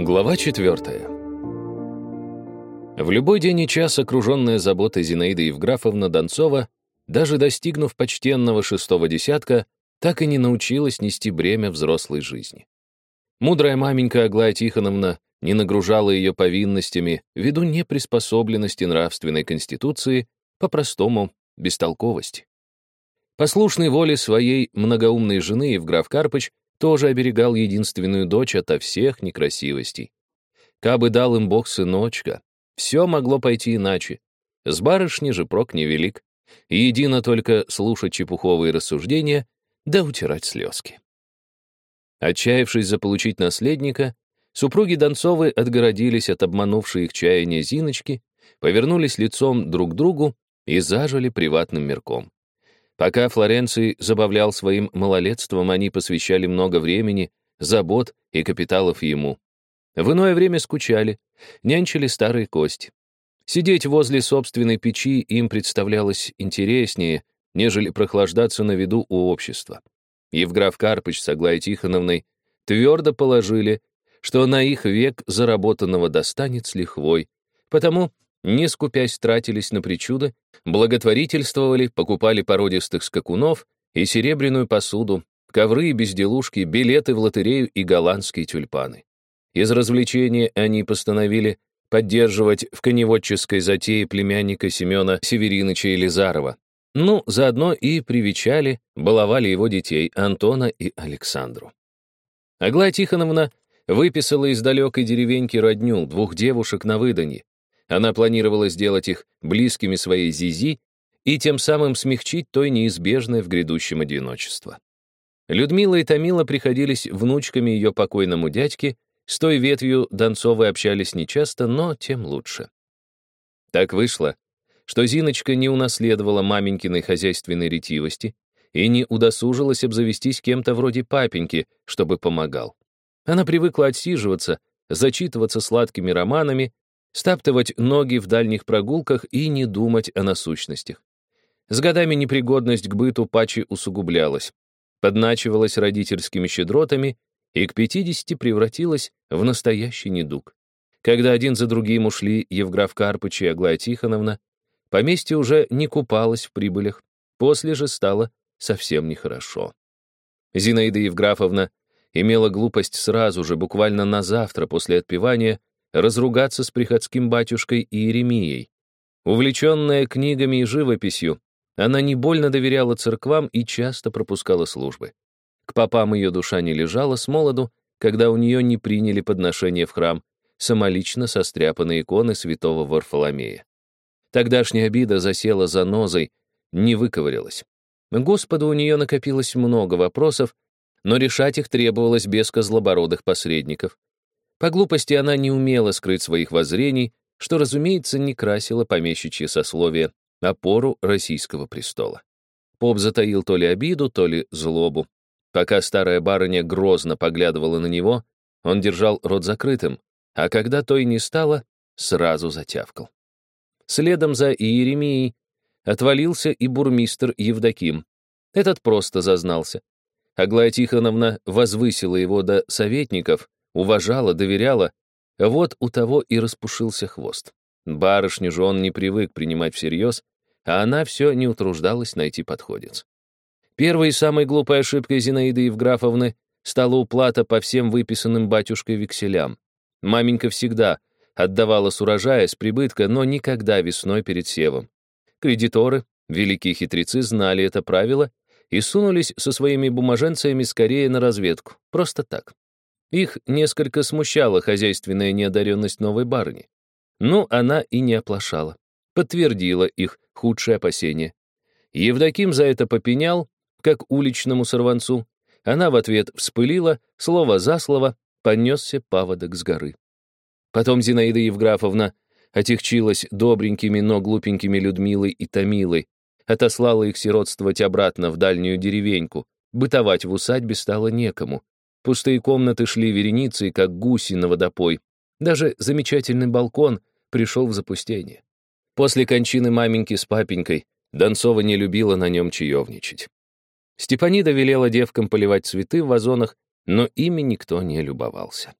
Глава четвертая. В любой день и час, окруженная заботой Зинаида Евграфовна Донцова, даже достигнув почтенного шестого десятка, так и не научилась нести бремя взрослой жизни. Мудрая маменька Аглая Тихоновна не нагружала ее повинностями ввиду неприспособленности нравственной конституции, по-простому, бестолковости. Послушной воле своей многоумной жены Евграф Карпыч тоже оберегал единственную дочь ото всех некрасивостей. Кабы дал им Бог сыночка, все могло пойти иначе. С барышни же прок невелик. Едино только слушать чепуховые рассуждения да утирать слезки. Отчаявшись заполучить наследника, супруги Донцовы отгородились от обманувшей их чаяния Зиночки, повернулись лицом друг к другу и зажили приватным мирком. Пока Флоренций забавлял своим малолетством, они посвящали много времени, забот и капиталов ему. В иное время скучали, нянчили старые кости. Сидеть возле собственной печи им представлялось интереснее, нежели прохлаждаться на виду у общества. Евграф Карпыч с Аглаей Тихоновной твердо положили, что на их век заработанного достанет с лихвой, потому не скупясь тратились на причуды, благотворительствовали, покупали породистых скакунов и серебряную посуду, ковры и безделушки, билеты в лотерею и голландские тюльпаны. Из развлечения они постановили поддерживать в коневодческой затее племянника Семена Севериныча Елизарова. Ну, заодно и привечали, баловали его детей Антона и Александру. Аглая Тихоновна выписала из далекой деревеньки родню, двух девушек на выданье, она планировала сделать их близкими своей Зизи и тем самым смягчить то неизбежное в грядущем одиночество. Людмила и Томила приходились внучками ее покойному дядьке, с той ветвью Донцовы общались нечасто, но тем лучше. Так вышло, что Зиночка не унаследовала маменькиной хозяйственной ретивости и не удосужилась обзавестись кем-то вроде папеньки, чтобы помогал. Она привыкла отсиживаться, зачитываться сладкими романами, стаптывать ноги в дальних прогулках и не думать о насущностях. С годами непригодность к быту паче усугублялась, подначивалась родительскими щедротами и к 50 превратилась в настоящий недуг. Когда один за другим ушли Евграф Карпыч и Аглая Тихоновна, поместье уже не купалось в прибылях, после же стало совсем нехорошо. Зинаида Евграфовна имела глупость сразу же, буквально на завтра после отпевания, разругаться с приходским батюшкой Иеремией. Увлеченная книгами и живописью, она не больно доверяла церквам и часто пропускала службы. К попам ее душа не лежала с молоду, когда у нее не приняли подношение в храм, самолично состряпанные иконы святого Варфоломея. Тогдашняя обида засела за нозой, не выковырялась. Господу у нее накопилось много вопросов, но решать их требовалось без козлобородых посредников. По глупости она не умела скрыть своих воззрений, что, разумеется, не красило помещичье сословие, опору российского престола. Поп затаил то ли обиду, то ли злобу. Пока старая барыня грозно поглядывала на него, он держал рот закрытым, а когда той не стало, сразу затявкал. Следом за Иеремией отвалился и бурмистр Евдоким. Этот просто зазнался. Аглая Тихоновна возвысила его до советников, уважала, доверяла, вот у того и распушился хвост. Барышню же он не привык принимать всерьез, а она все не утруждалась найти подходец. Первой и самой глупой ошибкой Зинаиды Евграфовны стала уплата по всем выписанным батюшкой векселям. Маменька всегда отдавала с урожая, с прибытка, но никогда весной перед севом. Кредиторы, великие хитрецы, знали это правило и сунулись со своими бумаженцами скорее на разведку. Просто так. Их несколько смущала хозяйственная неодаренность новой барыни. Но она и не оплошала. Подтвердила их худшие опасения. Евдоким за это попенял, как уличному сорванцу. Она в ответ вспылила, слово за слово, понесся паводок с горы. Потом Зинаида Евграфовна отягчилась добренькими, но глупенькими Людмилой и Томилой, отослала их сиротствовать обратно в дальнюю деревеньку, бытовать в усадьбе стало некому, Пустые комнаты шли вереницей, как гуси на водопой. Даже замечательный балкон пришел в запустение. После кончины маменьки с папенькой Донцова не любила на нем чаевничать. Степанида велела девкам поливать цветы в вазонах, но ими никто не любовался.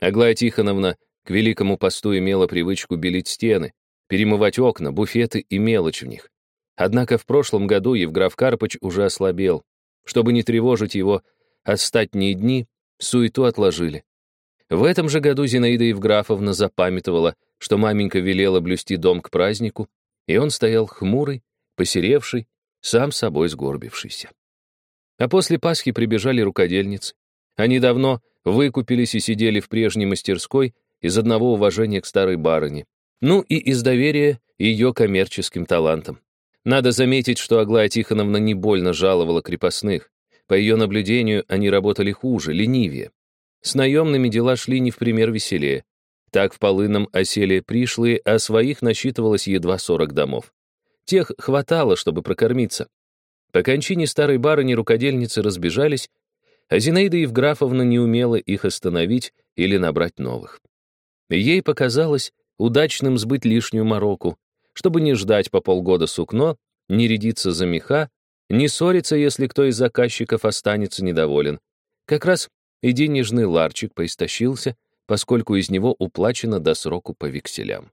Аглая Тихоновна к великому посту имела привычку белить стены, перемывать окна, буфеты и мелочь в них. Однако в прошлом году Евграф Карпыч уже ослабел. Чтобы не тревожить его остатние дни, суету отложили. В этом же году Зинаида Евграфовна запамятовала, что маменька велела блюсти дом к празднику, и он стоял хмурый, посеревший, сам собой сгорбившийся. А после Пасхи прибежали рукодельницы. Они давно выкупились и сидели в прежней мастерской из одного уважения к старой барыне, ну и из доверия ее коммерческим талантам. Надо заметить, что Аглая Тихоновна не больно жаловала крепостных. По ее наблюдению, они работали хуже, ленивее. С наемными дела шли не в пример веселее. Так в Полынном осели пришлые, а своих насчитывалось едва 40 домов. Тех хватало, чтобы прокормиться. По кончине старой барыни рукодельницы разбежались, а Зинаида Евграфовна не умела их остановить или набрать новых. Ей показалось удачным сбыть лишнюю мороку, чтобы не ждать по полгода сукно, не рядиться за меха, не ссориться, если кто из заказчиков останется недоволен. Как раз и денежный ларчик поистощился, поскольку из него уплачено до сроку по векселям.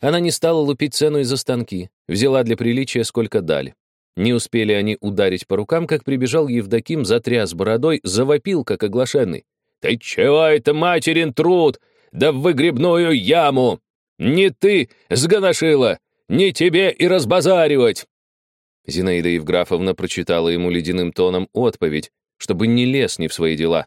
Она не стала лупить цену из-за станки, взяла для приличия, сколько дали. Не успели они ударить по рукам, как прибежал Евдоким, затряс бородой, завопил, как оглашенный. «Ты чего это, материн труд? Да в выгребную яму! Не ты сгоношила! Не тебе и разбазаривать!» Зинаида Евграфовна прочитала ему ледяным тоном отповедь, чтобы не лез ни в свои дела.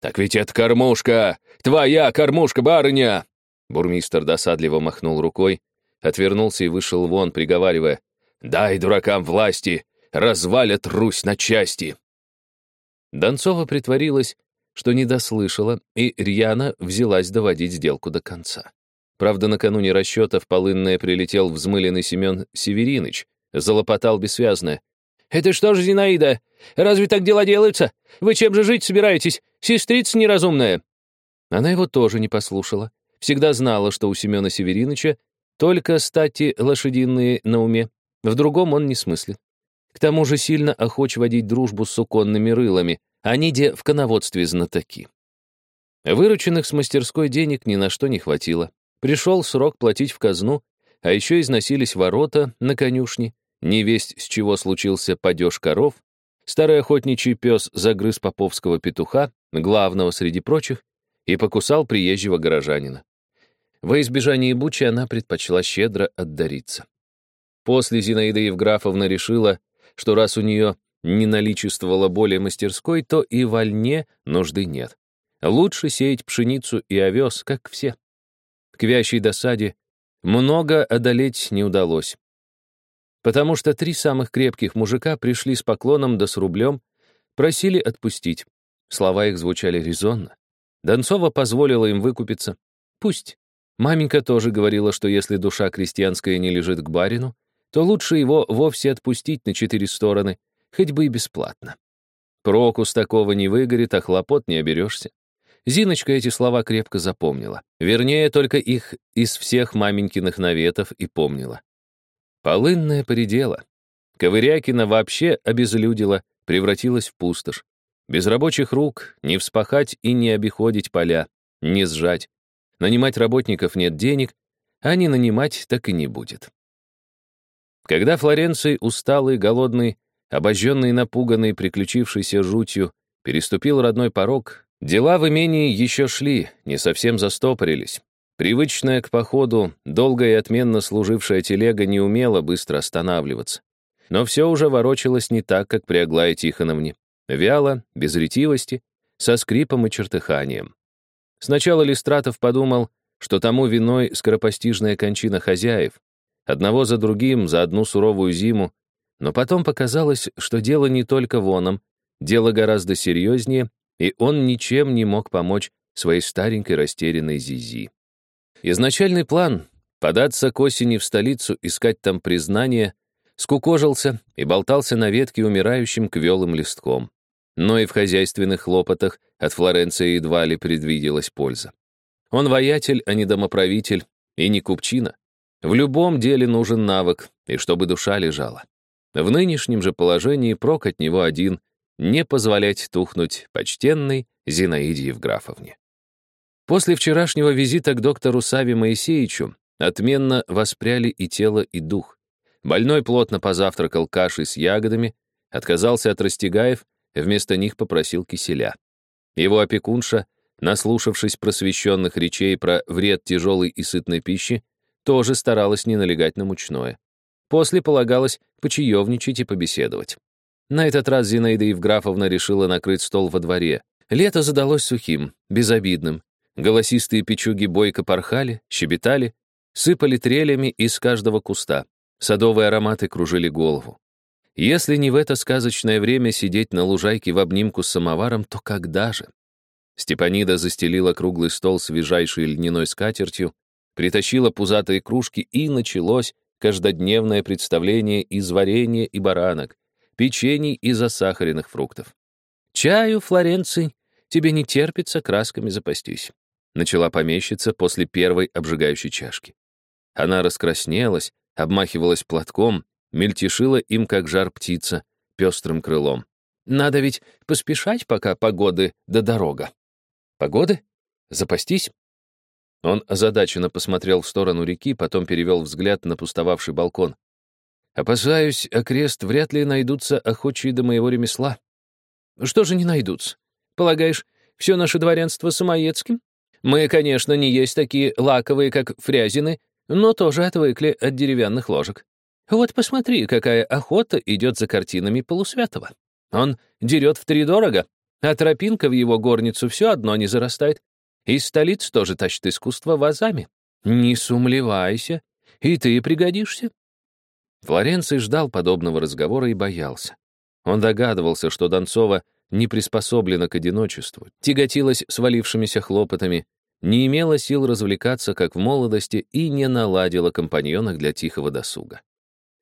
«Так ведь это кормушка! Твоя кормушка, барыня!» Бурмистр досадливо махнул рукой, отвернулся и вышел вон, приговаривая. «Дай дуракам власти! Развалят Русь на части!» Донцова притворилась, что не дослышала, и рьяно взялась доводить сделку до конца. Правда, накануне расчетов полынная прилетел взмыленный Семен Севериныч, залопотал бессвязно. «Это что же, Зинаида? Разве так дела делаются? Вы чем же жить собираетесь? Сестрица неразумная!» Она его тоже не послушала. Всегда знала, что у Семена Севериныча только стати лошадиные на уме. В другом он не смыслит. К тому же сильно охоч водить дружбу с суконными рылами, они де в коноводстве знатоки. Вырученных с мастерской денег ни на что не хватило. Пришел срок платить в казну, а еще износились ворота на конюшне, невесть с чего случился падеж коров, старый охотничий пес загрыз поповского петуха, главного среди прочих, и покусал приезжего горожанина. Во избежание бучи она предпочла щедро отдариться. После Зинаида Евграфовна решила, что раз у нее не наличествовало более мастерской, то и вольне нужды нет. Лучше сеять пшеницу и овес, как все. К вящей досаде много одолеть не удалось. Потому что три самых крепких мужика пришли с поклоном да с рублем, просили отпустить. Слова их звучали резонно. Донцова позволила им выкупиться. Пусть. Маменька тоже говорила, что если душа крестьянская не лежит к барину, то лучше его вовсе отпустить на четыре стороны, хоть бы и бесплатно. Проку с такого не выгорит, а хлопот не оберешься. Зиночка эти слова крепко запомнила. Вернее, только их из всех маменькиных наветов и помнила. Полынная поредела. Ковырякина вообще обезлюдила, превратилась в пустошь. Без рабочих рук не вспахать и не обиходить поля, не сжать. Нанимать работников нет денег, а не нанимать так и не будет. Когда Флоренций, усталый, голодный, обожженный напуганный, приключившийся жутью, переступил родной порог, Дела в имении еще шли, не совсем застопорились. Привычная к походу, долго и отменно служившая телега не умела быстро останавливаться. Но все уже ворочалось не так, как при Аглае Тихоновне. Вяло, без ретивости, со скрипом и чертыханием. Сначала Листратов подумал, что тому виной скоропостижная кончина хозяев. Одного за другим, за одну суровую зиму. Но потом показалось, что дело не только воном, дело гораздо серьезнее и он ничем не мог помочь своей старенькой растерянной Зизи. Изначальный план — податься к осени в столицу, искать там признание — скукожился и болтался на ветке умирающим квелым листком. Но и в хозяйственных хлопотах от Флоренции едва ли предвиделась польза. Он воятель, а не домоправитель, и не купчина. В любом деле нужен навык, и чтобы душа лежала. В нынешнем же положении прок от него один, не позволять тухнуть почтенной Зинаиде Евграфовне. После вчерашнего визита к доктору Саве Моисеевичу отменно воспряли и тело, и дух. Больной плотно позавтракал кашей с ягодами, отказался от растягаев, вместо них попросил киселя. Его опекунша, наслушавшись просвещенных речей про вред тяжелой и сытной пищи, тоже старалась не налегать на мучное. После полагалось почаевничать и побеседовать. На этот раз Зинаида Евграфовна решила накрыть стол во дворе. Лето задалось сухим, безобидным. Голосистые печуги бойко порхали, щебетали, сыпали трелями из каждого куста. Садовые ароматы кружили голову. Если не в это сказочное время сидеть на лужайке в обнимку с самоваром, то когда же? Степанида застелила круглый стол свежайшей льняной скатертью, притащила пузатые кружки, и началось каждодневное представление из варенья и баранок, печений и засахаренных фруктов. «Чаю, Флоренций, тебе не терпится красками запастись», начала помещица после первой обжигающей чашки. Она раскраснелась, обмахивалась платком, мельтешила им, как жар птица, пестрым крылом. «Надо ведь поспешать, пока погоды да дорога». «Погоды? Запастись?» Он озадаченно посмотрел в сторону реки, потом перевел взгляд на пустовавший балкон. «Опасаюсь, окрест вряд ли найдутся охочие до моего ремесла». «Что же не найдутся? Полагаешь, все наше дворянство самоедским? Мы, конечно, не есть такие лаковые, как фрязины, но тоже отвыкли от деревянных ложек. Вот посмотри, какая охота идет за картинами Полусвятого. Он дерет втридорого, а тропинка в его горницу все одно не зарастает. Из столиц тоже тащит искусство вазами. Не сумлевайся, и ты пригодишься. Флоренций ждал подобного разговора и боялся. Он догадывался, что Донцова не приспособлена к одиночеству, тяготилась свалившимися хлопотами, не имела сил развлекаться, как в молодости, и не наладила компаньонок для тихого досуга.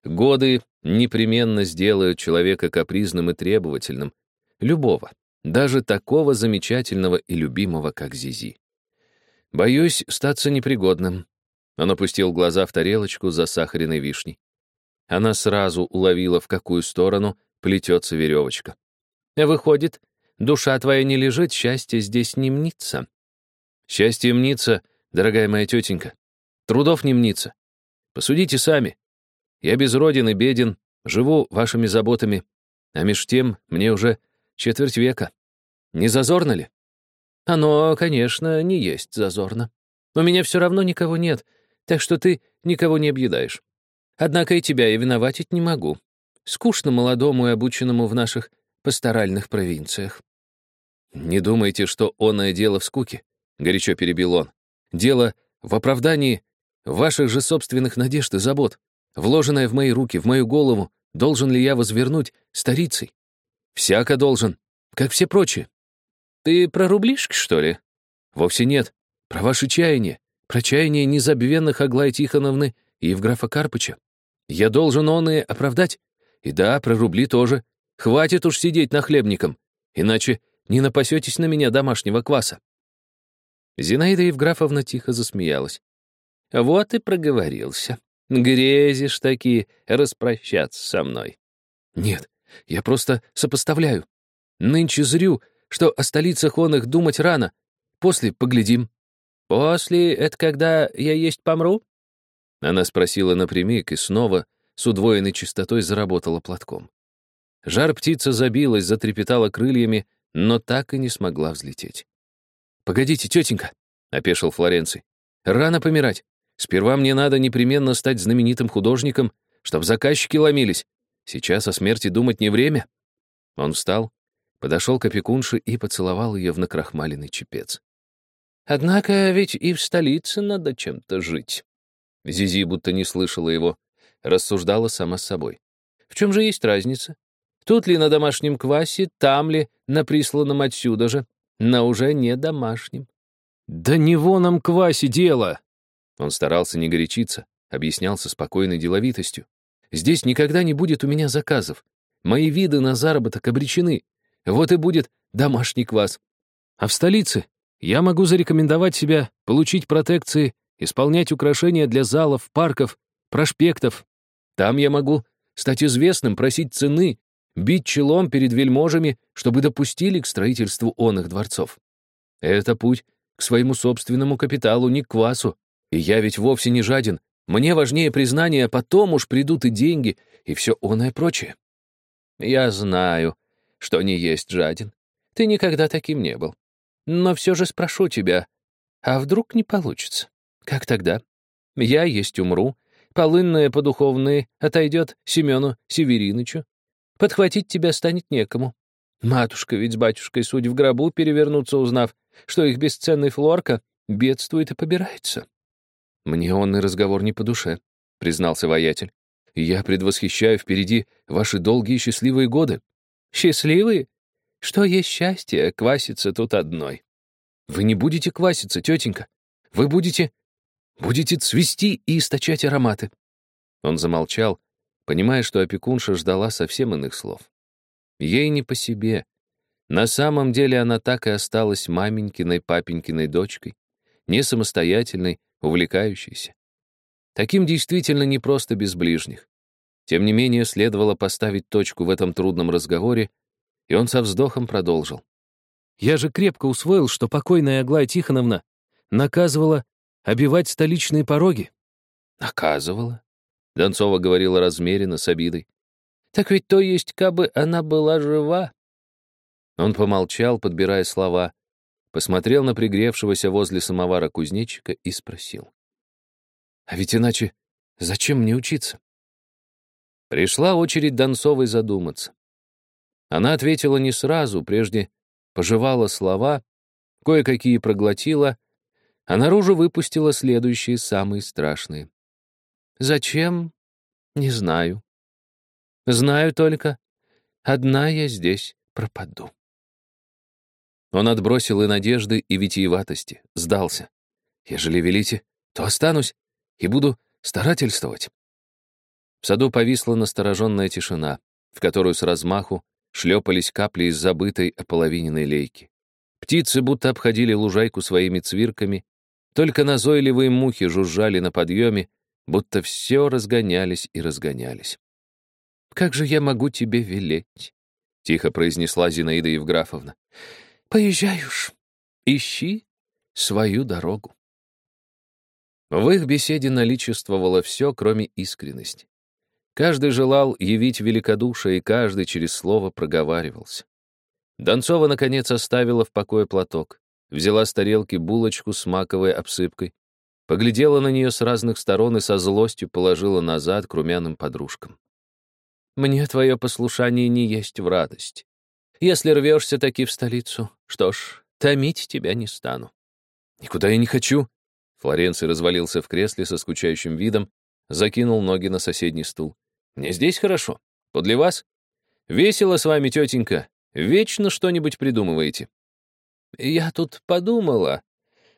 Годы непременно сделают человека капризным и требовательным, любого, даже такого замечательного и любимого, как Зизи. Боюсь статься непригодным. Он опустил глаза в тарелочку с засахаренной вишней. Она сразу уловила, в какую сторону плетется веревочка. «Выходит, душа твоя не лежит, счастье здесь не мнится». «Счастье мнится, дорогая моя тетенька. Трудов не мнится. Посудите сами. Я без родины беден, живу вашими заботами, а меж тем мне уже Четверть века. Не зазорно ли? Оно, конечно, не есть зазорно. У меня все равно никого нет, так что ты никого не объедаешь. Однако и тебя я виноватить не могу. Скучно молодому и обученному в наших пасторальных провинциях. «Не думайте, что оное дело в скуке», — горячо перебил он. «Дело в оправдании ваших же собственных надежд и забот, вложенное в мои руки, в мою голову, должен ли я возвернуть старицей? Всяко должен, как все прочие. Ты про рублишки, что ли? Вовсе нет. Про ваши чаяния. Про чаяния незабвенных Аглая Тихоновны и Евграфа Карпыча. Я должен он и оправдать. И да, про рубли тоже. Хватит уж сидеть на хлебником, иначе не напасетесь на меня домашнего кваса. Зинаида Евграфовна тихо засмеялась. Вот и проговорился. Грезишь таки распрощаться со мной. Нет, я просто сопоставляю. Нынче зрю, что о столицах он их думать рано. После поглядим». «После — это когда я есть помру?» Она спросила напрямик и снова с удвоенной чистотой заработала платком. Жар птица забилась, затрепетала крыльями, но так и не смогла взлететь. «Погодите, тетенька», — опешил Флоренций. «Рано помирать. Сперва мне надо непременно стать знаменитым художником, чтоб заказчики ломились. Сейчас о смерти думать не время. Он встал, подошел к опекунше и поцеловал ее в накрахмаленный чепец. «Однако ведь и в столице надо чем-то жить». Зизи будто не слышала его, рассуждала сама с собой. «В чем же есть разница? Тут ли на домашнем квасе, там ли, на присланном отсюда же, на уже не домашнем?» «Да не воном квасе дело!» Он старался не горячиться, объяснялся спокойной деловитостью. Здесь никогда не будет у меня заказов. Мои виды на заработок обречены. Вот и будет домашний квас. А в столице я могу зарекомендовать себя, получить протекции, исполнять украшения для залов, парков, проспектов. Там я могу стать известным, просить цены, бить челом перед вельможами, чтобы допустили к строительству он их дворцов. Это путь к своему собственному капиталу, не к квасу. И я ведь вовсе не жаден. Мне важнее признание, а потом уж придут и деньги, и все оное прочее. Я знаю, что не есть жаден. Ты никогда таким не был. Но все же спрошу тебя, а вдруг не получится? Как тогда? Я есть умру, полынная по духовной отойдет Семену Северинычу. Подхватить тебя станет некому. Матушка ведь с батюшкой суть в гробу перевернуться, узнав, что их бесценный флорка бедствует и побирается. Мне он и разговор не по душе, признался воятель. Я предвосхищаю впереди ваши долгие счастливые годы. Счастливые? Что есть счастье, кваситься тут одной. Вы не будете кваситься, тетенька. Вы будете... будете цвести и источать ароматы. Он замолчал, понимая, что опекунша ждала совсем иных слов. Ей не по себе. На самом деле она так и осталась маменькиной папенькиной дочкой, не самостоятельной, увлекающейся. Таким действительно не просто без ближних. Тем не менее, следовало поставить точку в этом трудном разговоре, и он со вздохом продолжил. «Я же крепко усвоил, что покойная Аглая Тихоновна наказывала обивать столичные пороги». «Наказывала?» — Донцова говорила размеренно, с обидой. «Так ведь то есть, кабы она была жива». Он помолчал, подбирая слова, посмотрел на пригревшегося возле самовара кузнечика и спросил. «А ведь иначе зачем мне учиться?» Пришла очередь Донцовой задуматься. Она ответила не сразу, прежде пожевала слова, кое-какие проглотила, а наружу выпустила следующие, самые страшные. «Зачем? Не знаю. Знаю только, одна я здесь пропаду». Он отбросил и надежды, и витиеватости, сдался. «Ежели велите, то останусь и буду старательствовать». В саду повисла настороженная тишина, в которую с размаху шлепались капли из забытой ополовиненной лейки. Птицы будто обходили лужайку своими цвирками, только назойливые мухи жужжали на подъеме, будто все разгонялись и разгонялись. «Как же я могу тебе велеть?» — тихо произнесла Зинаида Евграфовна. Поезжай уж, ищи свою дорогу. В их беседе наличествовало все, кроме искренности. Каждый желал явить великодушие, и каждый через слово проговаривался. Донцова, наконец, оставила в покое платок, взяла с тарелки булочку с маковой обсыпкой, поглядела на нее с разных сторон и со злостью положила назад к румяным подружкам. «Мне твое послушание не есть в радость. Если рвешься таки в столицу, что ж, томить тебя не стану. Никуда я не хочу. Флоренций развалился в кресле со скучающим видом, закинул ноги на соседний стул. Мне здесь хорошо. Подле вас? Весело с вами, тетенька. Вечно что-нибудь придумываете. Я тут подумала,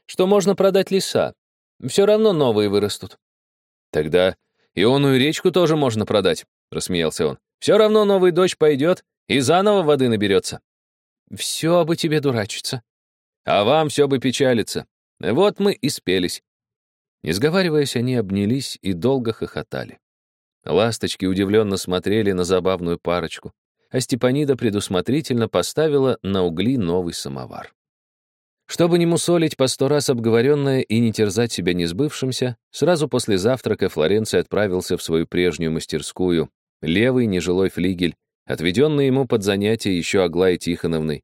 что можно продать леса. Все равно новые вырастут. Тогда ионную речку тоже можно продать, рассмеялся он. Все равно новый дождь пойдет, и заново воды наберется. Все бы тебе дурачиться. А вам все бы печалиться. Вот мы и спелись. Не сговариваясь, они обнялись и долго хохотали. Ласточки удивленно смотрели на забавную парочку, а Степанида предусмотрительно поставила на угли новый самовар. Чтобы не мусолить по сто раз обговоренное и не терзать себя несбывшимся, сразу после завтрака Флоренций отправился в свою прежнюю мастерскую, левый нежилой флигель, отведенный ему под занятие еще Аглаей Тихоновной.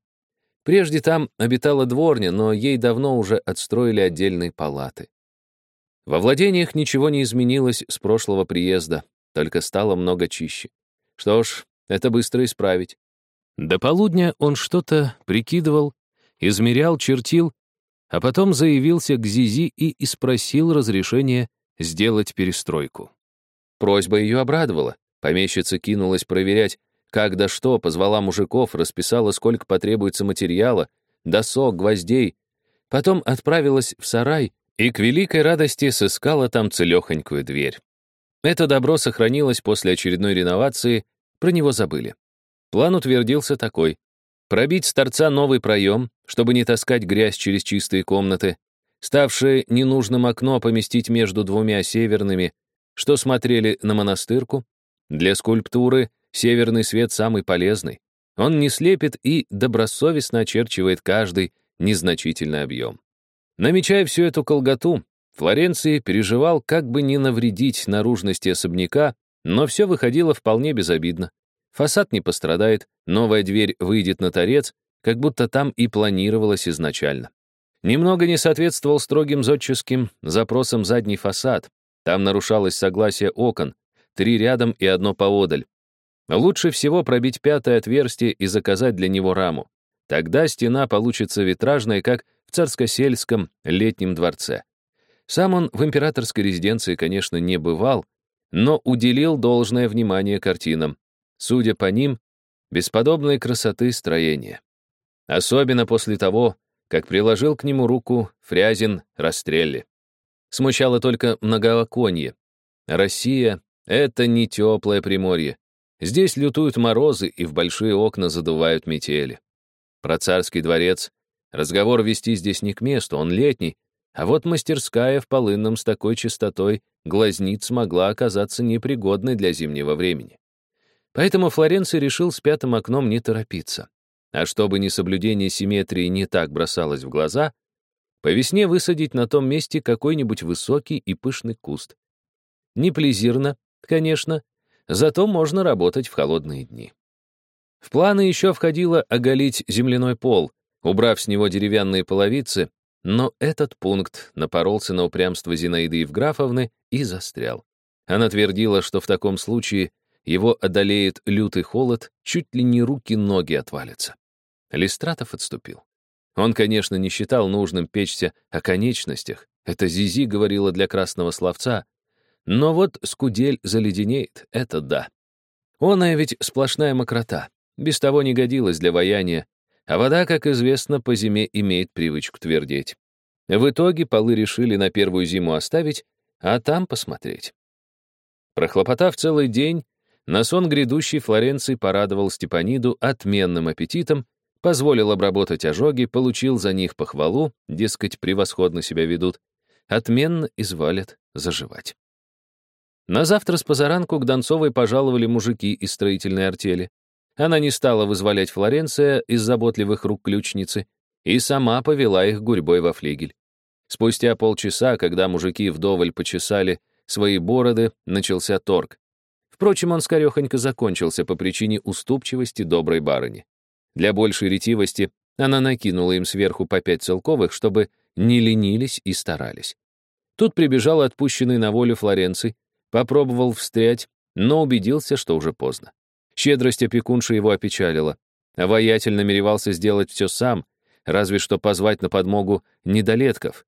Прежде там обитала дворня, но ей давно уже отстроили отдельные палаты. Во владениях ничего не изменилось с прошлого приезда, только стало много чище. Что ж, это быстро исправить. До полудня он что-то прикидывал, измерял, чертил, а потом заявился к Зизи и испросил разрешения сделать перестройку. Просьба ее обрадовала. Помещица кинулась проверять, как да что, позвала мужиков, расписала, сколько потребуется материала, досок, гвоздей. Потом отправилась в сарай и к великой радости сыскала там целехонькую дверь. Это добро сохранилось после очередной реновации, про него забыли. План утвердился такой. Пробить с торца новый проем, чтобы не таскать грязь через чистые комнаты, ставшее ненужным окно поместить между двумя северными, что смотрели на монастырку, для скульптуры Северный свет самый полезный. Он не слепит и добросовестно очерчивает каждый незначительный объем. Намечая всю эту колготу, Флоренции переживал, как бы не навредить наружности особняка, но все выходило вполне безобидно. Фасад не пострадает, новая дверь выйдет на торец, как будто там и планировалось изначально. Немного не соответствовал строгим зодческим запросам задний фасад. Там нарушалось согласие окон, три рядом и одно поодаль. Лучше всего пробить пятое отверстие и заказать для него раму. Тогда стена получится витражной, как в царско-сельском летнем дворце. Сам он в императорской резиденции, конечно, не бывал, но уделил должное внимание картинам. Судя по ним, бесподобной красоты строения. Особенно после того, как приложил к нему руку Фрязин Растрелли. Смущало только многооконье. Россия — это не теплое приморье. Здесь лютуют морозы и в большие окна задувают метели. Про царский дворец разговор вести здесь не к месту, он летний, а вот мастерская в Полынном с такой частотой глазниц могла оказаться непригодной для зимнего времени. Поэтому Флоренций решил с пятым окном не торопиться. А чтобы несоблюдение симметрии не так бросалось в глаза, по весне высадить на том месте какой-нибудь высокий и пышный куст. Не плезирно, конечно, зато можно работать в холодные дни. В планы еще входило оголить земляной пол, убрав с него деревянные половицы, но этот пункт напоролся на упрямство Зинаиды Евграфовны и застрял. Она твердила, что в таком случае его одолеет лютый холод, чуть ли не руки-ноги отвалятся. Листратов отступил. Он, конечно, не считал нужным печься о конечностях. Это Зизи говорила для красного словца. Но вот скудель заледенеет, это да. Он, а ведь сплошная мокрота. Без того не годилась для ваяния, а вода, как известно, по зиме имеет привычку твердеть. В итоге полы решили на первую зиму оставить, а там посмотреть. Прохлопотав целый день, на сон грядущий Флоренций порадовал Степаниду отменным аппетитом, позволил обработать ожоги, получил за них похвалу, дескать, превосходно себя ведут, отменно извалят заживать. На завтра с позаранку к Донцовой пожаловали мужики из строительной артели. Она не стала вызволять Флоренция из заботливых рук ключницы и сама повела их гурьбой во флигель. Спустя полчаса, когда мужики вдоволь почесали свои бороды, начался торг. Впрочем, он скорехонько закончился по причине уступчивости доброй барыни. Для большей ретивости она накинула им сверху по пять целковых, чтобы не ленились и старались. Тут прибежал отпущенный на волю Флоренций, попробовал встрять, но убедился, что уже поздно. Щедрость опекунши его опечалила. Воятель намеревался сделать все сам, разве что позвать на подмогу недолетков.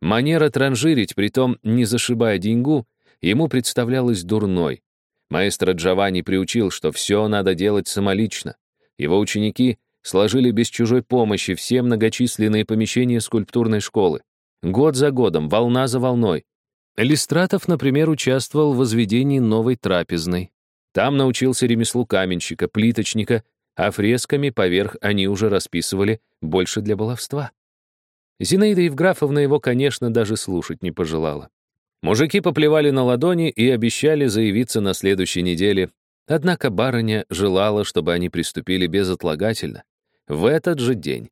Манера транжирить, притом не зашибая деньгу, ему представлялась дурной. Маэстро Джованни приучил, что все надо делать самолично. Его ученики сложили без чужой помощи все многочисленные помещения скульптурной школы. Год за годом, волна за волной. Листратов, например, участвовал в возведении новой трапезной. Там научился ремеслу каменщика, плиточника, а фресками поверх они уже расписывали больше для баловства. Зинаида Евграфовна его, конечно, даже слушать не пожелала. Мужики поплевали на ладони и обещали заявиться на следующей неделе. Однако барыня желала, чтобы они приступили безотлагательно, в этот же день.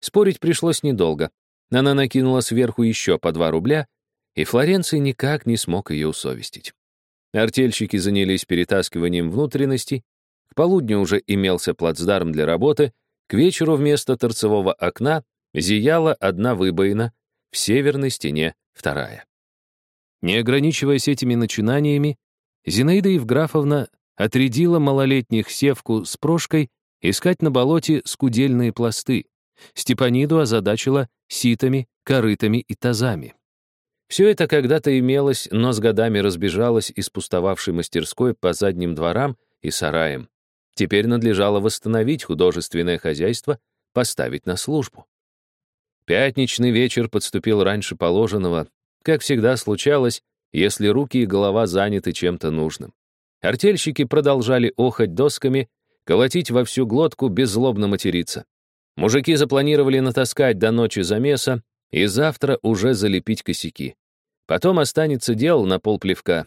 Спорить пришлось недолго. Она накинула сверху еще по два рубля, и Флоренций никак не смог ее усовестить. Артельщики занялись перетаскиванием внутренностей, к полудню уже имелся плацдарм для работы, к вечеру вместо торцевого окна зияла одна выбоина, в северной стене вторая. Не ограничиваясь этими начинаниями, Зинаида Евграфовна отрядила малолетних Севку с Прошкой искать на болоте скудельные пласты. Степаниду озадачила ситами, корытами и тазами. Все это когда-то имелось, но с годами разбежалось из пустовавшей мастерской по задним дворам и сараям. Теперь надлежало восстановить художественное хозяйство, поставить на службу. Пятничный вечер подступил раньше положенного, как всегда случалось, если руки и голова заняты чем-то нужным. Артельщики продолжали охать досками, колотить во всю глотку, беззлобно материться. Мужики запланировали натаскать до ночи замеса и завтра уже залепить косяки. Потом останется дел на полплевка.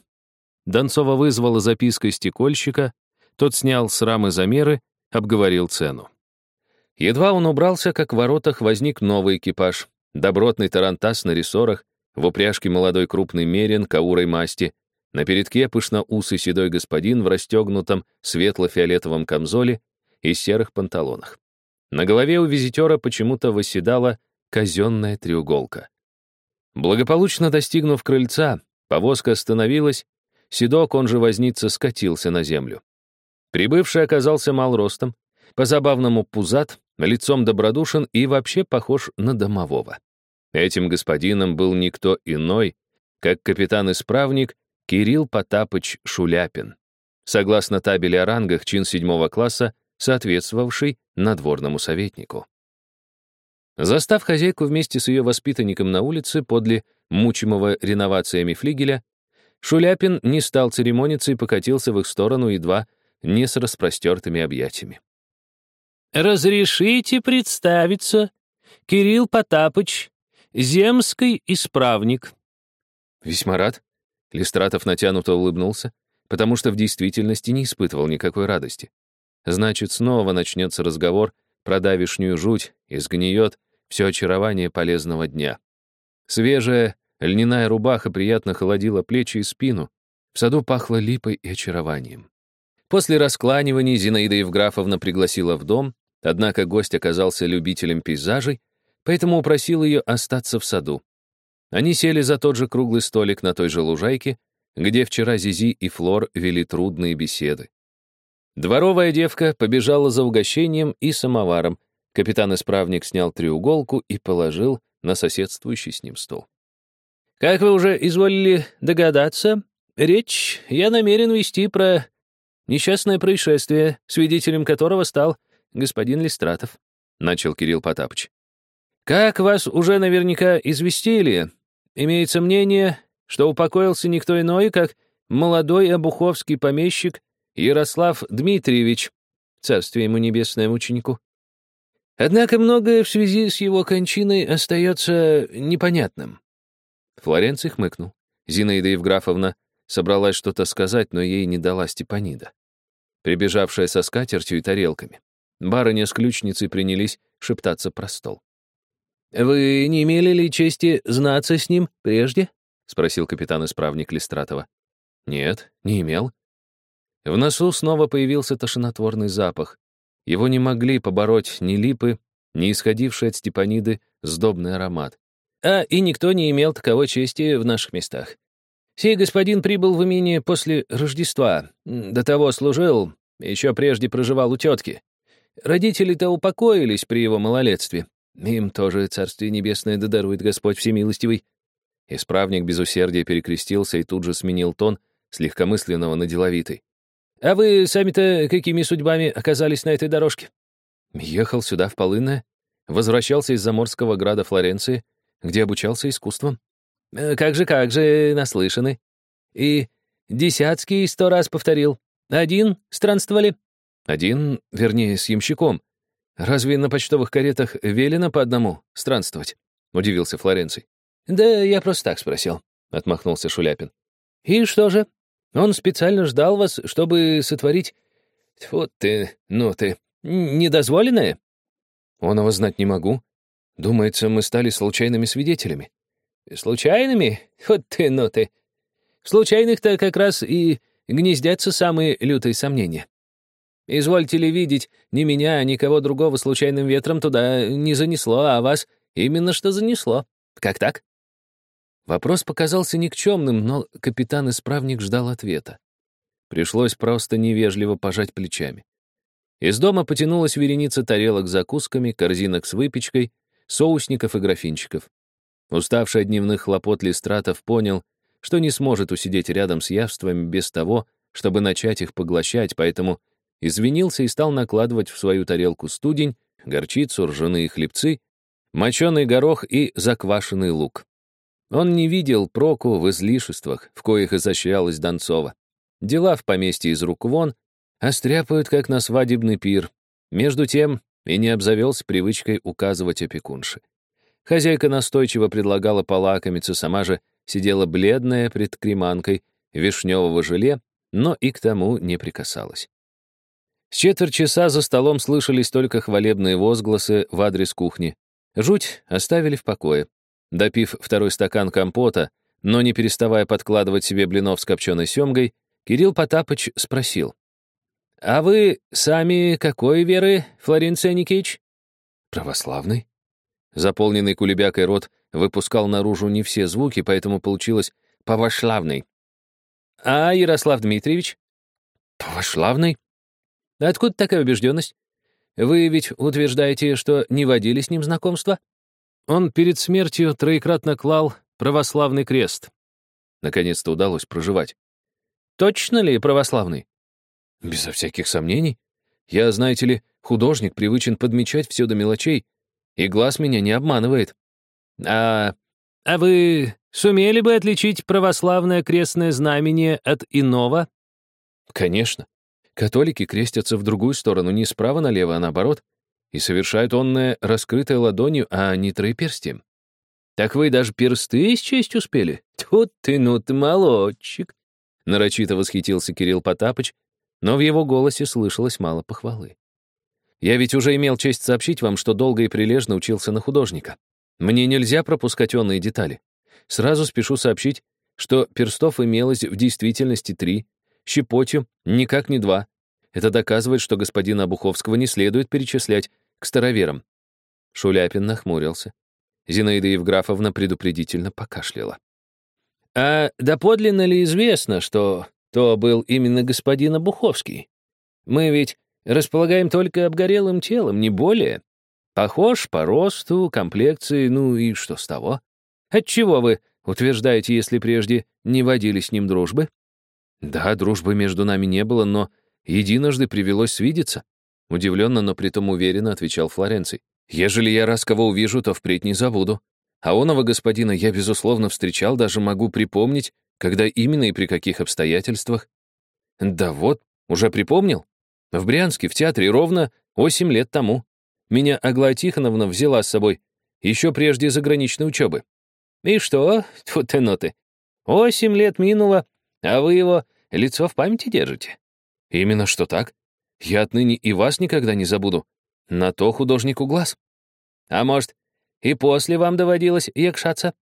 Донцова вызвала запиской стекольщика, тот снял с рамы замеры, обговорил цену. Едва он убрался, как в воротах возник новый экипаж. добротный тарантас на рессорах, в упряжке молодой крупный мерин каурой масти, на передке пышноусый седой господин в расстегнутом светло-фиолетовом камзоле и серых панталонах. На голове у визитера почему-то восседала казенная треуголка. Благополучно достигнув крыльца, повозка остановилась, седок, он же возница, скатился на землю. Прибывший оказался мал ростом, по-забавному пузат, лицом добродушен и вообще похож на домового. Этим господином был никто иной, как капитан-исправник Кирилл Потапыч Шуляпин. Согласно табели о рангах, чин седьмого класса, соответствовавший надворному советнику. Застав хозяйку вместе с ее воспитанником на улице подле мучимого реновациями флигеля, Шуляпин не стал церемониться и покатился в их сторону едва не с распростертыми объятиями. «Разрешите представиться, Кирилл Потапыч, земский исправник». «Весьма рад». Листратов натянуто улыбнулся, потому что в действительности не испытывал никакой радости. Значит, снова начнется разговор про давишнюю жуть и сгниет все очарование полезного дня. Свежая льняная рубаха приятно холодила плечи и спину. В саду пахло липой и очарованием. После раскланиваний Зинаида Евграфовна пригласила в дом, однако гость оказался любителем пейзажей, поэтому упросил ее остаться в саду. Они сели за тот же круглый столик на той же лужайке, где вчера Зизи и Флор вели трудные беседы. Дворовая девка побежала за угощением и самоваром. Капитан-исправник снял треуголку и положил на соседствующий с ним стол. «Как вы уже изволили догадаться, речь я намерен вести про несчастное происшествие, свидетелем которого стал господин Листратов», — начал Кирилл Потапыч. «Как вас уже наверняка известили, имеется мнение, что упокоился никто иной, как молодой обуховский помещик Ярослав Дмитриевич, царствие ему небесное ученику. Однако многое в связи с его кончиной остается непонятным. Флоренций хмыкнул. Зинаида Евграфовна собралась что-то сказать, но ей не дала Степанида, прибежавшая со скатертью и тарелками. Барыня с ключницей принялись шептаться про стол. «Вы не имели ли чести знаться с ним прежде?» — спросил капитан-исправник Листратова. «Нет, не имел. В носу снова появился тошнотворный запах. Его не могли побороть ни липы, ни исходивший от степаниды сдобный аромат. А и никто не имел таковой чести в наших местах. Сей господин прибыл в имение после Рождества. До того служил, еще прежде проживал у тетки. Родители-то упокоились при его малолетстве. Им тоже Царствие Небесное додарует Господь Всемилостивый. Исправник без усердия перекрестился и тут же сменил тон с легкомысленного на деловитый. А вы сами-то какими судьбами оказались на этой дорожке? Ехал сюда, в Полынное, возвращался из Заморского града Флоренции, где обучался искусствам. Э, как же, как же, наслышаны. И десятский сто раз повторил. Один странствовали? Один, вернее, с ямщиком. Разве на почтовых каретах велено по одному странствовать? Удивился Флоренций. Да я просто так спросил, отмахнулся Шуляпин. И что же? Он специально ждал вас, чтобы сотворить... Вот ты, ну ты, недозволенное?» «Он его знать не могу. Думается, мы стали случайными свидетелями». «Случайными? Вот ты, ну ты. В случайных-то как раз и гнездятся самые лютые сомнения. Извольте ли видеть, ни меня, ни кого другого случайным ветром туда не занесло, а вас именно что занесло. Как так?» Вопрос показался никчемным, но капитан-исправник ждал ответа. Пришлось просто невежливо пожать плечами. Из дома потянулась вереница тарелок с закусками, корзинок с выпечкой, соусников и графинчиков. Уставший от дневных хлопот Листратов понял, что не сможет усидеть рядом с явствами без того, чтобы начать их поглощать, поэтому извинился и стал накладывать в свою тарелку студень, горчицу, ржаные хлебцы, моченый горох и заквашенный лук. Он не видел проку в излишествах, в коих изощрялась Донцова. Дела в поместье из рук вон, а стряпают, как на свадебный пир. Между тем и не обзавелся привычкой указывать опекунши. Хозяйка настойчиво предлагала полакомиться, сама же сидела бледная пред креманкой вишневого желе, но и к тому не прикасалась. С четверть часа за столом слышались только хвалебные возгласы в адрес кухни. Жуть оставили в покое. Допив второй стакан компота, но не переставая подкладывать себе блинов с копченой семгой, Кирилл Потапыч спросил. «А вы сами какой веры, Флоренция Никитич?» «Православный». Заполненный кулебякой рот выпускал наружу не все звуки, поэтому получилось «повошлавный». «А Ярослав Дмитриевич?» «Повошлавный». «Откуда такая убежденность? Вы ведь утверждаете, что не водили с ним знакомства?» Он перед смертью троекратно клал православный крест. Наконец-то удалось проживать. «Точно ли православный?» «Безо всяких сомнений. Я, знаете ли, художник, привычен подмечать все до мелочей, и глаз меня не обманывает». «А, а вы сумели бы отличить православное крестное знамение от иного?» «Конечно. Католики крестятся в другую сторону, не справа налево, а наоборот, и совершают онное раскрытой ладонью, а не троеперстием. Так вы даже персты счесть успели? Тут ты, ну ты молодчик. Нарочито восхитился Кирилл Потапыч, но в его голосе слышалось мало похвалы. Я ведь уже имел честь сообщить вам, что долго и прилежно учился на художника. Мне нельзя пропускать онные детали. Сразу спешу сообщить, что перстов имелось в действительности три, щепотью никак не два. Это доказывает, что господина Обуховского не следует перечислять к староверам. Шуляпин нахмурился. Зинаида Евграфовна предупредительно покашляла. «А доподлинно ли известно, что то был именно господин Обуховский? Мы ведь располагаем только обгорелым телом, не более. Похож по росту, комплекции, ну и что с того? Отчего вы утверждаете, если прежде не водили с ним дружбы?» Да, дружбы между нами не было, но единожды привелось свидеться. Удивленно, но притом уверенно отвечал Флоренций. Ежели я раз кого увижу, то впредь не забуду. А оного господина я, безусловно, встречал, даже могу припомнить, когда именно и при каких обстоятельствах. Да вот, уже припомнил. В Брянске, в театре, ровно восемь лет тому. Меня Аглая Тихоновна взяла с собой, еще прежде заграничной учебы. И что? Тут ты ноты. Восемь лет минуло, а вы его лицо в памяти держите? Именно что так. Я отныне и вас никогда не забуду. На то художнику глаз. А может, и после вам доводилось якшаться?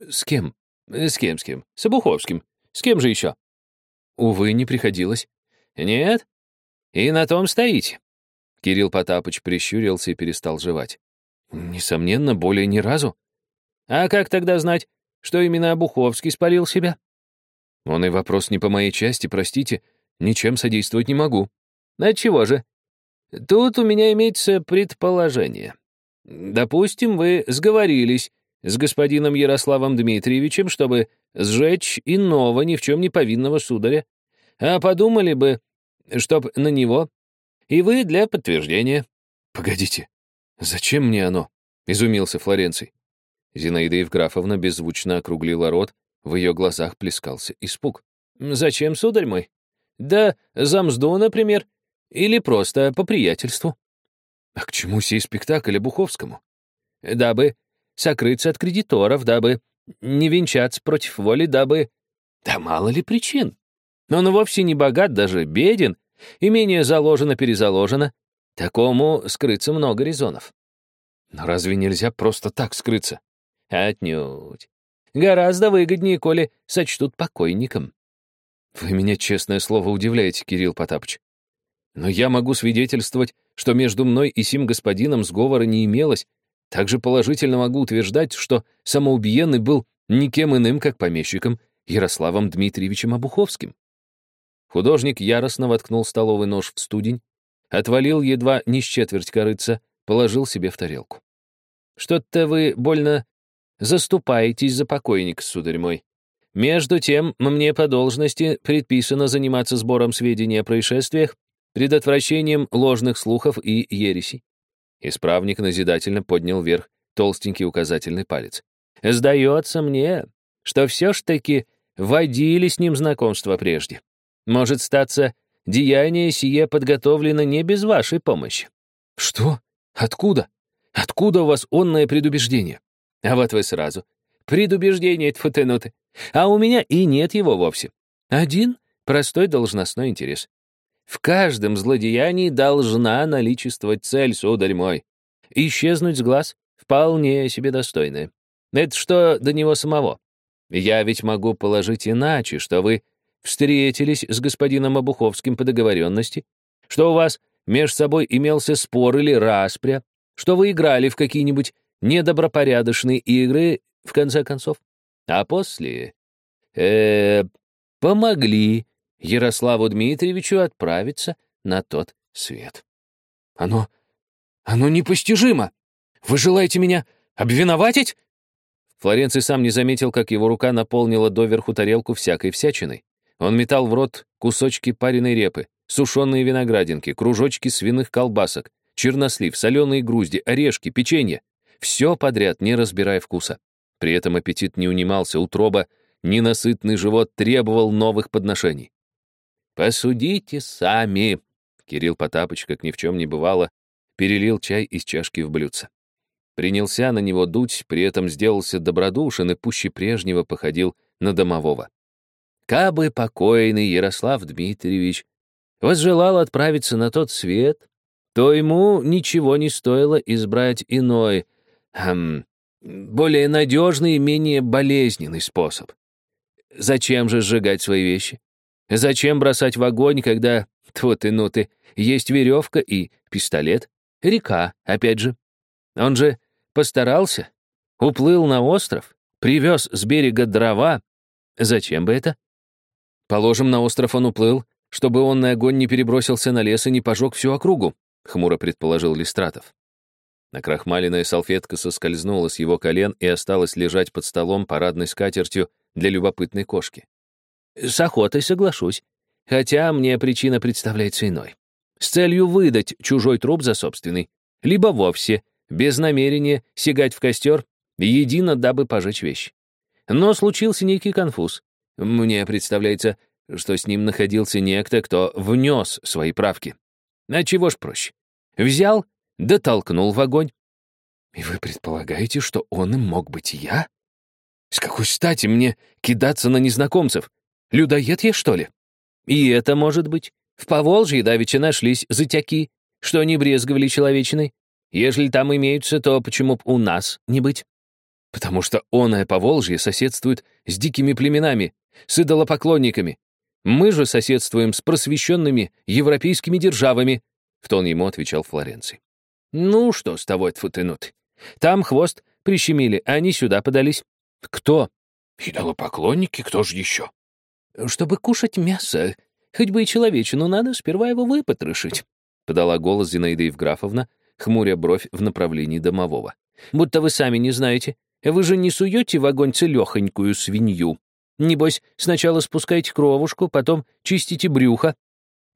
С кем? С кем, с кем? С Обуховским. С кем же еще? Увы, не приходилось. Нет? И на том стоите. Кирилл Потапыч прищурился и перестал жевать. Несомненно, более ни разу. А как тогда знать, что именно Обуховский спалил себя? Он и вопрос не по моей части, простите, ничем содействовать не могу. чего же? Тут у меня имеется предположение. Допустим, вы сговорились с господином Ярославом Дмитриевичем, чтобы сжечь иного ни в чем не повинного сударя, а подумали бы, чтоб на него, и вы для подтверждения. Погодите, зачем мне оно? Изумился Флоренций. Зинаида Евграфовна беззвучно округлила рот, в ее глазах плескался испуг. «Зачем, сударь мой? Да за мзду, например, или просто по приятельству». «А к чему сей спектакль Обуховскому?» «Дабы сокрыться от кредиторов, дабы не венчаться против воли, дабы... Да мало ли причин. Он вовсе не богат, даже беден, имение заложено-перезаложено. Такому скрыться много резонов». «Но разве нельзя просто так скрыться?» «Отнюдь. Гораздо выгоднее, коли сочтут покойником. Вы меня, честное слово, удивляете, Кирилл Потапыч. Но я могу свидетельствовать, что между мной и сим господином сговора не имелось. Также положительно могу утверждать, что самоубиенный был никем иным, как помещиком Ярославом Дмитриевичем Обуховским. Художник яростно воткнул столовый нож в студень, отвалил едва не с четверть корыца, положил себе в тарелку. «Что-то вы больно Заступаетесь за покойника, сударь мой. Между тем, мне по должности предписано заниматься сбором сведений о происшествиях, предотвращением ложных слухов и ересей. Исправник назидательно поднял вверх толстенький указательный палец. «Сдается мне, что все ж таки водили с ним знакомство прежде. Может статься, деяние сие подготовлено не без вашей помощи». «Что? Откуда? Откуда у вас онное предубеждение?» А вот вы сразу. Предубеждение тфутенуты. А у меня и нет его вовсе. Один простой должностной интерес. В каждом злодеянии должна наличествовать цель, сударь мой. Исчезнуть с глаз, вполне себе достойное. Это что до него самого? Я ведь могу положить иначе, что вы встретились с господином Обуховским по договоренности, что у вас между собой имелся спор или распря, что вы играли в какие-нибудь недобропорядочные игры, в конце концов, а после э, помогли Ярославу Дмитриевичу отправиться на тот свет. Оно... оно непостижимо! Вы желаете меня обвиноватить? Флоренций сам не заметил, как его рука наполнила доверху тарелку всякой всячиной. Он метал в рот кусочки пареной репы, сушеные виноградинки, кружочки свиных колбасок, чернослив, соленые грузди, орешки, печенье. Все подряд, не разбирая вкуса. При этом аппетит не унимался, утроба, ненасытный живот требовал новых подношений. «Посудите сами!» Кирилл Потапыч, как ни в чем не бывало, перелил чай из чашки в блюдце. Принялся на него дуть, при этом сделался добродушен и пуще прежнего походил на домового. Кабы покойный Ярослав Дмитриевич возжелал отправиться на тот свет, то ему ничего не стоило избрать иной, эм, более надежный и менее болезненный способ. Зачем же сжигать свои вещи? Зачем бросать в огонь, когда, вот и ну ты, есть веревка и пистолет? Река, опять же. Он же Постарался, уплыл на остров, привез с берега дрова. Зачем бы это? Положим, на остров он уплыл, чтобы он на огонь не перебросился на лес и не пожег всю округу, хмуро предположил Листратов. Накрахмаленная салфетка соскользнула с его колен и осталась лежать под столом парадной скатертью для любопытной кошки. С охотой соглашусь, хотя мне причина представляется иной. С целью выдать чужой труп за собственный, либо вовсе без намерения сигать в костер, едино дабы пожечь вещь. Но случился некий конфуз. Мне представляется, что с ним находился некто, кто внес свои правки. А чего ж проще? Взял, да толкнул в огонь. И вы предполагаете, что он им мог быть я? С какой стати мне кидаться на незнакомцев? Людоед я, что ли? И это может быть. В Поволжье давеча нашлись затяки, что не брезговали человечиной. Ежели там имеются, то почему б у нас не быть? Потому что оное Поволжье соседствует с дикими племенами, с идолопоклонниками. Мы же соседствуем с просвещенными европейскими державами, в тон ему отвечал Флоренций. Ну, что с того тфутынут? Там хвост прищемили, а они сюда подались. Кто? Идолопоклонники, кто же еще? Чтобы кушать мясо, хоть бы и человечину, надо сперва его выпотрошить, подала голос Зинаида Евграфовна, хмуря бровь в направлении домового. «Будто вы сами не знаете. Вы же не суете в огонь целехонькую свинью. Небось, сначала спускаете кровушку, потом чистите брюхо».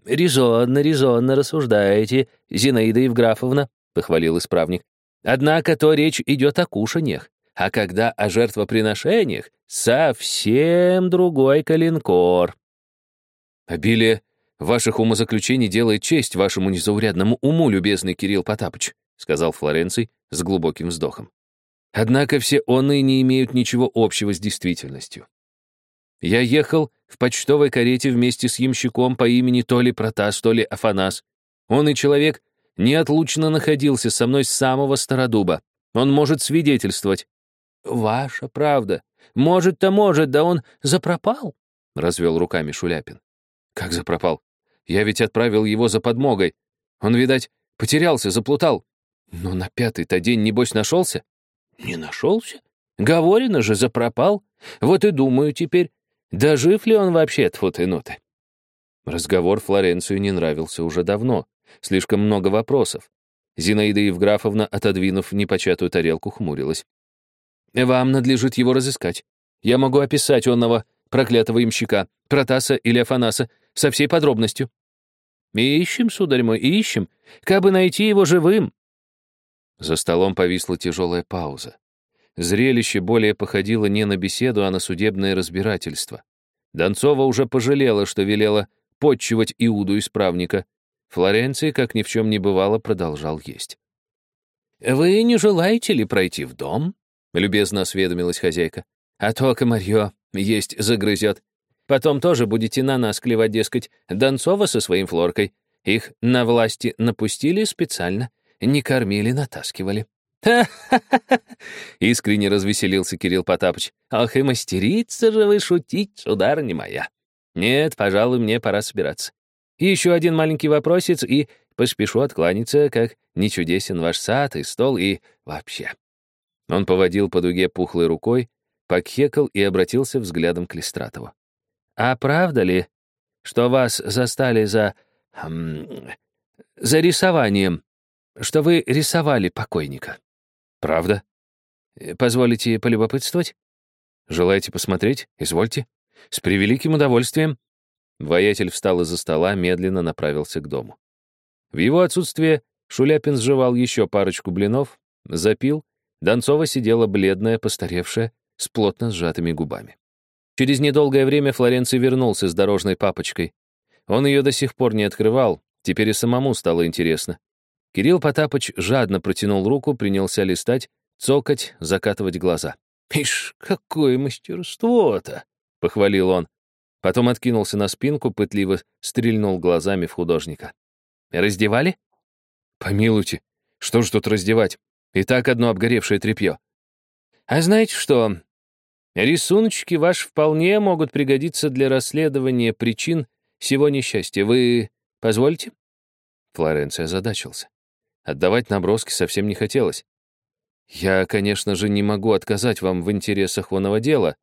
«Резонно, резонно рассуждаете, Зинаида Евграфовна», — похвалил исправник. «Однако то речь идет о кушаниях, а когда о жертвоприношениях, совсем другой калинкор». «Обилие «Ваших умозаключений делает честь вашему незаурядному уму, любезный Кирилл Потапыч», сказал Флоренций с глубоким вздохом. «Однако все онные не имеют ничего общего с действительностью. Я ехал в почтовой карете вместе с ямщиком по имени то ли Протас, то ли Афанас. Он и человек неотлучно находился со мной с самого Стародуба. Он может свидетельствовать». «Ваша правда. Может-то может, да он запропал», — развел руками Шуляпин. «Как запропал? Я ведь отправил его за подмогой. Он, видать, потерялся, заплутал. Но на пятый-то день, небось, нашелся? Не нашелся? Говорено же, запропал. Вот и думаю теперь, дожив ли он вообще, тьфу ты ноты. Разговор Флоренцию не нравился уже давно. Слишком много вопросов. Зинаида Евграфовна, отодвинув непочатую тарелку, хмурилась. «Вам надлежит его разыскать. Я могу описать онного проклятого имщика, Протаса или Афанаса, со всей подробностью. ищем, сударь мой, ищем, как бы найти его живым. За столом повисла тяжелая пауза. Зрелище более походило не на беседу, а на судебное разбирательство. Донцова уже пожалела, что велела подчивать Иуду-исправника. Флоренций, как ни в чем не бывало, продолжал есть. «Вы не желаете ли пройти в дом?» — любезно осведомилась хозяйка. «А то комарье есть загрызет. Потом тоже будете на нас клевать, дескать, Донцова со своим флоркой. Их на власти напустили специально, не кормили, натаскивали. Искренне развеселился Кирилл Потапыч. «Ох, и мастерица же вы шутить, сударыня моя! Нет, пожалуй, мне пора собираться. И еще один маленький вопросец, и поспешу откланяться, как не чудесен ваш сад и стол, и вообще». Он поводил по дуге пухлой рукой, покхекал и обратился взглядом к Листратову. «А правда ли, что вас застали за... За рисованием, что вы рисовали покойника?» Правда? Позволите полюбопытствовать? Желаете посмотреть? Извольте. С превеликим удовольствием. Воятель встал из-за стола, медленно направился к дому. В его отсутствие Шуляпин сживал еще парочку блинов, запил, Донцова сидела бледная, постаревшая, с плотно сжатыми губами. Через недолгое время Флоренций вернулся с дорожной папочкой. Он ее до сих пор не открывал, теперь и самому стало интересно. Кирилл Потапыч жадно протянул руку, принялся листать, цокать, закатывать глаза. «Ишь, какое мастерство-то!» — похвалил он. Потом откинулся на спинку, пытливо стрельнул глазами в художника. «Раздевали?» «Помилуйте, что ж тут раздевать? И так одно обгоревшее тряпье». «А знаете что? Рисуночки ваши вполне могут пригодиться для расследования причин всего несчастья. Вы позволите?» Флоренция озадачился. Отдавать наброски совсем не хотелось. Я, конечно же, не могу отказать вам в интересах оного дела,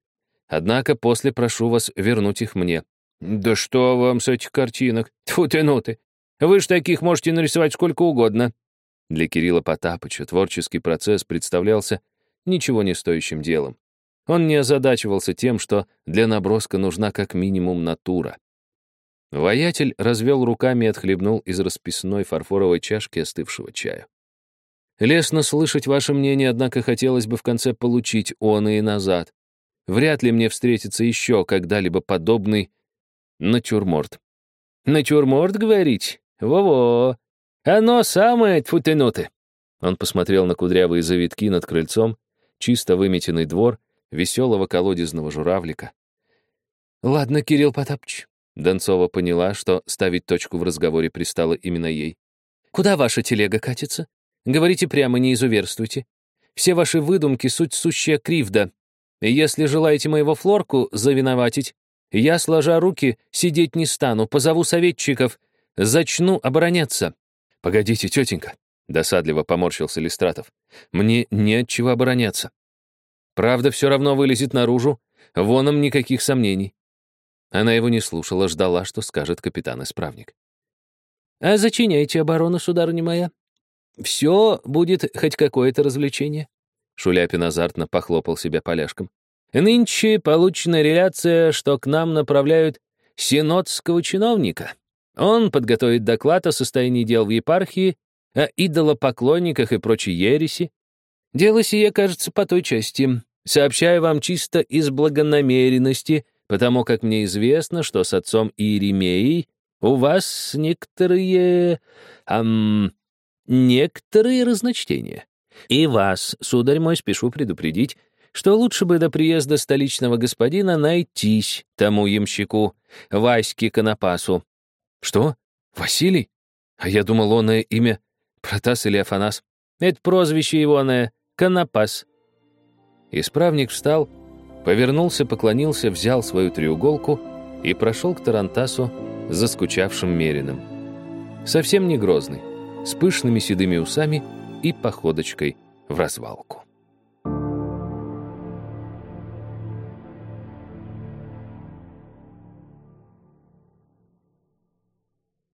однако после прошу вас вернуть их мне. Да что вам с этих картинок? Тьфу ты, ну ты. Вы ж таких можете нарисовать сколько угодно. Для Кирилла Потапыча творческий процесс представлялся ничего не стоящим делом. Он не озадачивался тем, что для наброска нужна как минимум натура. Воятель развел руками и отхлебнул из расписной фарфоровой чашки остывшего чая. «Лестно слышать ваше мнение, однако хотелось бы в конце получить он и назад. Вряд ли мне встретится еще когда-либо подобный натюрморт». «Натюрморт, говорить? Во-во! Оно самое, тьфу ты Он посмотрел на кудрявые завитки над крыльцом, чисто выметенный двор, веселого колодезного журавлика. «Ладно, Кирилл Потапыч, Донцова поняла, что ставить точку в разговоре пристало именно ей. «Куда ваша телега катится? Говорите прямо, не изуверствуйте. Все ваши выдумки — суть сущая кривда. Если желаете моего флорку завиноватить, я, сложа руки, сидеть не стану, позову советчиков, зачну обороняться». «Погодите, тетенька», — досадливо поморщился Листратов, «мне не от чего обороняться. Правда все равно вылезет наружу, воном никаких сомнений. Она его не слушала, ждала, что скажет капитан-исправник. «А зачиняйте оборону, сударыня моя. Все будет хоть какое-то развлечение». Шуляпин азартно похлопал себя поляшком. «Нынче получена реляция, что к нам направляют синодского чиновника. Он подготовит доклад о состоянии дел в епархии, о идолопоклонниках и прочей ереси. Дело сие, кажется, по той части. Сообщаю вам чисто из благонамеренности — потому как мне известно, что с отцом Иеремеей у вас некоторые... Ам, некоторые разночтения. И вас, сударь мой, спешу предупредить, что лучше бы до приезда столичного господина найтись тому ямщику, Ваське Конопасу. Что? Василий? А я думал, оное имя Протас или Афанас. Это прозвище егоное Конопас. Исправник встал Повернулся, поклонился, взял свою треуголку и прошел к Тарантасу заскучавшим Мериным. Совсем не грозный, с пышными седыми усами и походочкой в развалку.